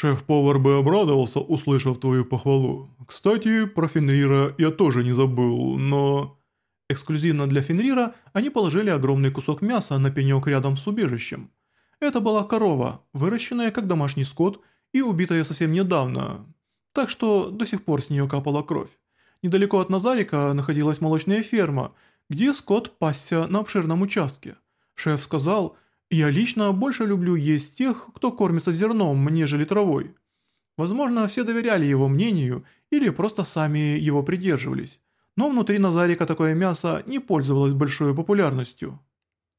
Шеф-повар бы обрадовался, услышав твою похвалу. Кстати, про Фенрира я тоже не забыл, но... Эксклюзивно для Фенрира они положили огромный кусок мяса на пенек рядом с убежищем. Это была корова, выращенная как домашний скот и убитая совсем недавно. Так что до сих пор с нее капала кровь. Недалеко от Назарика находилась молочная ферма, где скот пасся на обширном участке. Шеф сказал, что я лично больше люблю есть тех, кто кормится зерном, нежели травой. Возможно, все доверяли его мнению или просто сами его придерживались. Но внутри Назарика такое мясо не пользовалось большой популярностью.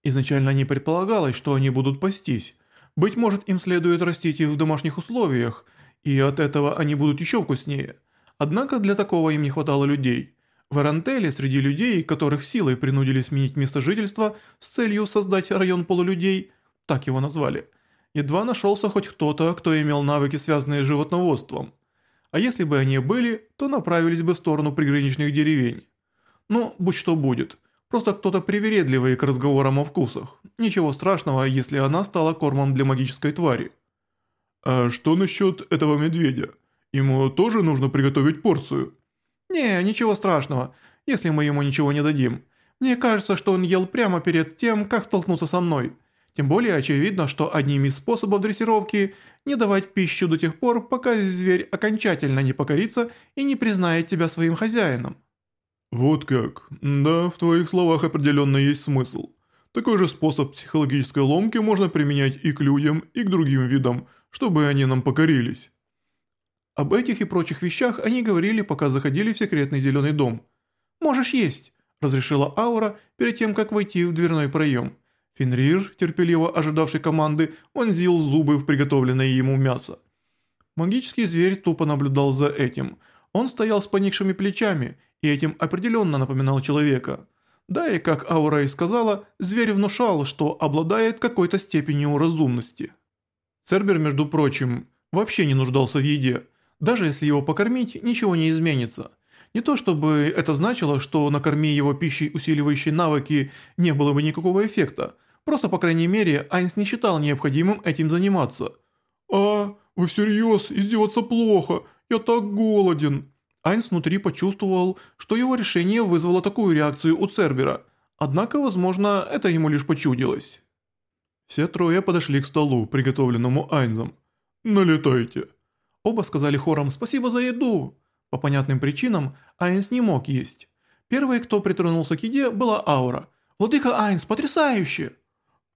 Изначально не предполагалось, что они будут пастись. Быть может, им следует растить их в домашних условиях, и от этого они будут еще вкуснее. Однако для такого им не хватало людей – в Арантеле среди людей, которых силой принудили сменить место жительства с целью создать район полулюдей, так его назвали, едва нашелся хоть кто-то, кто имел навыки, связанные с животноводством. А если бы они были, то направились бы в сторону приграничных деревень. Ну, будь что будет. Просто кто-то привередливый к разговорам о вкусах. Ничего страшного, если она стала кормом для магической твари. А что насчет этого медведя? Ему тоже нужно приготовить порцию. «Не, ничего страшного, если мы ему ничего не дадим. Мне кажется, что он ел прямо перед тем, как столкнуться со мной. Тем более очевидно, что одним из способов дрессировки – не давать пищу до тех пор, пока зверь окончательно не покорится и не признает тебя своим хозяином». «Вот как. Да, в твоих словах определенно есть смысл. Такой же способ психологической ломки можно применять и к людям, и к другим видам, чтобы они нам покорились». Об этих и прочих вещах они говорили, пока заходили в секретный зеленый дом. «Можешь есть», – разрешила Аура перед тем, как войти в дверной проем. Фенрир, терпеливо ожидавший команды, вонзил зубы в приготовленное ему мясо. Магический зверь тупо наблюдал за этим. Он стоял с поникшими плечами, и этим определенно напоминал человека. Да и, как Аура и сказала, зверь внушал, что обладает какой-то степенью разумности. Цербер, между прочим, вообще не нуждался в еде – даже если его покормить, ничего не изменится. Не то чтобы это значило, что накорми его пищей усиливающей навыки не было бы никакого эффекта, просто, по крайней мере, Айнс не считал необходимым этим заниматься. «А, вы всерьез, издеваться плохо, я так голоден». Айнс внутри почувствовал, что его решение вызвало такую реакцию у Цербера, однако, возможно, это ему лишь почудилось. Все трое подошли к столу, приготовленному Айнзом. «Налетайте». Оба сказали хором «Спасибо за еду!» По понятным причинам Айнс не мог есть. Первой, кто притронулся к еде, была Аура. «Владыка Айнс, потрясающе!»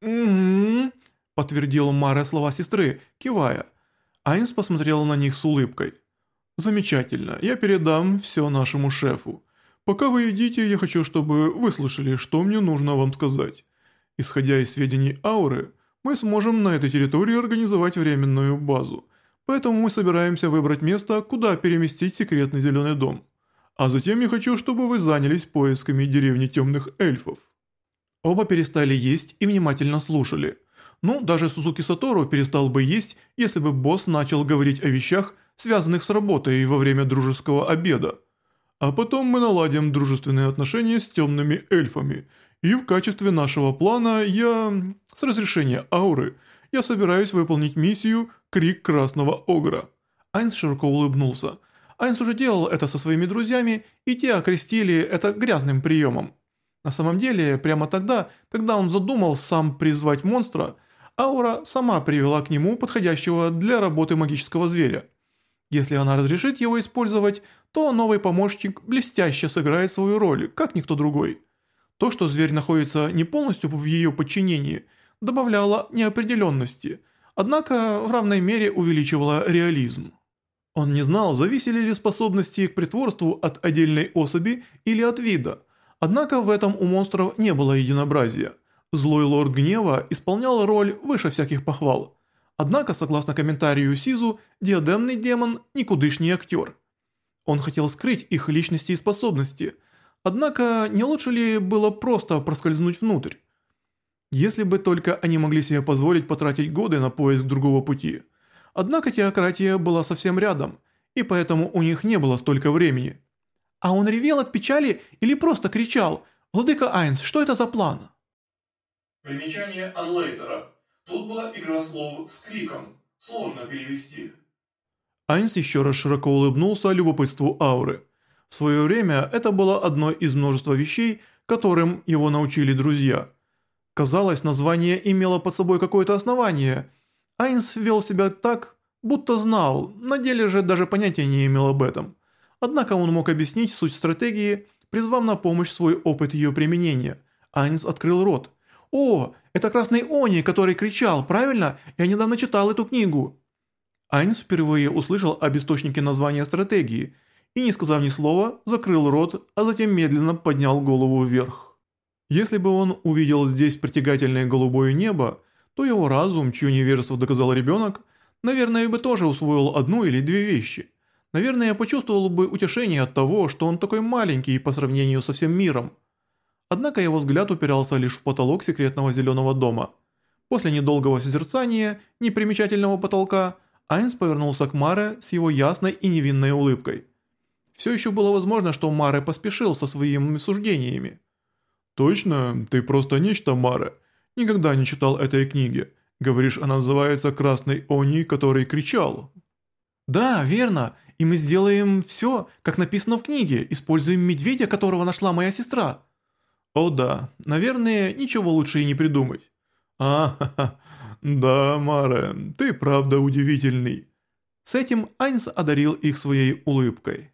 Ммм, подтвердил Мара слова сестры, кивая. Айнс посмотрел на них с улыбкой. «Замечательно, я передам все нашему шефу. Пока вы едите, я хочу, чтобы вы слышали, что мне нужно вам сказать. Исходя из сведений Ауры, мы сможем на этой территории организовать временную базу». Поэтому мы собираемся выбрать место, куда переместить секретный зеленый дом. А затем я хочу, чтобы вы занялись поисками деревни темных эльфов». Оба перестали есть и внимательно слушали. Ну, даже Сузуки Сатору перестал бы есть, если бы босс начал говорить о вещах, связанных с работой во время дружеского обеда. А потом мы наладим дружественные отношения с темными эльфами. И в качестве нашего плана я... С разрешения ауры, я собираюсь выполнить миссию «Крик Красного Огра». Айнс широко улыбнулся. Айнс уже делал это со своими друзьями, и те окрестили это грязным приемом. На самом деле, прямо тогда, когда он задумал сам призвать монстра, аура сама привела к нему подходящего для работы магического зверя. Если она разрешит его использовать, то новый помощник блестяще сыграет свою роль, как никто другой. То, что зверь находится не полностью в ее подчинении – Добавляла неопределенности, однако в равной мере увеличивала реализм. Он не знал, зависели ли способности к притворству от отдельной особи или от вида, однако в этом у монстров не было единообразия. Злой лорд гнева исполнял роль выше всяких похвал. Однако, согласно комментарию Сизу, диадемный демон – никудышний актер. Он хотел скрыть их личности и способности, однако не лучше ли было просто проскользнуть внутрь? Если бы только они могли себе позволить потратить годы на поиск другого пути. Однако теократия была совсем рядом, и поэтому у них не было столько времени. А он ревел от печали или просто кричал «Владыка Айнс, что это за план?» Примечание Анлейтера. Тут была игра слов с криком. Сложно перевести. Айнс еще раз широко улыбнулся любопытству ауры. В свое время это было одной из множества вещей, которым его научили друзья – Казалось, название имело под собой какое-то основание. Айнс вел себя так, будто знал, на деле же даже понятия не имел об этом. Однако он мог объяснить суть стратегии, призвав на помощь свой опыт ее применения. Айнс открыл рот. «О, это Красный Они, который кричал, правильно? Я недавно читал эту книгу». Айнс впервые услышал об источнике названия стратегии и, не сказав ни слова, закрыл рот, а затем медленно поднял голову вверх. Если бы он увидел здесь притягательное голубое небо, то его разум, чью невежество доказал ребенок, наверное, бы тоже усвоил одну или две вещи. Наверное, почувствовал бы утешение от того, что он такой маленький по сравнению со всем миром. Однако его взгляд упирался лишь в потолок секретного зеленого дома. После недолгого созерцания непримечательного потолка Айнс повернулся к Маре с его ясной и невинной улыбкой. Все еще было возможно, что Маре поспешил со своими суждениями. «Точно? Ты просто нечто, Мара. Никогда не читал этой книги. Говоришь, она называется «Красный Они, который кричал». «Да, верно. И мы сделаем все, как написано в книге. Используем медведя, которого нашла моя сестра». «О да. Наверное, ничего лучше и не придумать». а ха, -ха. Да, Мара, ты правда удивительный». С этим Айнс одарил их своей улыбкой.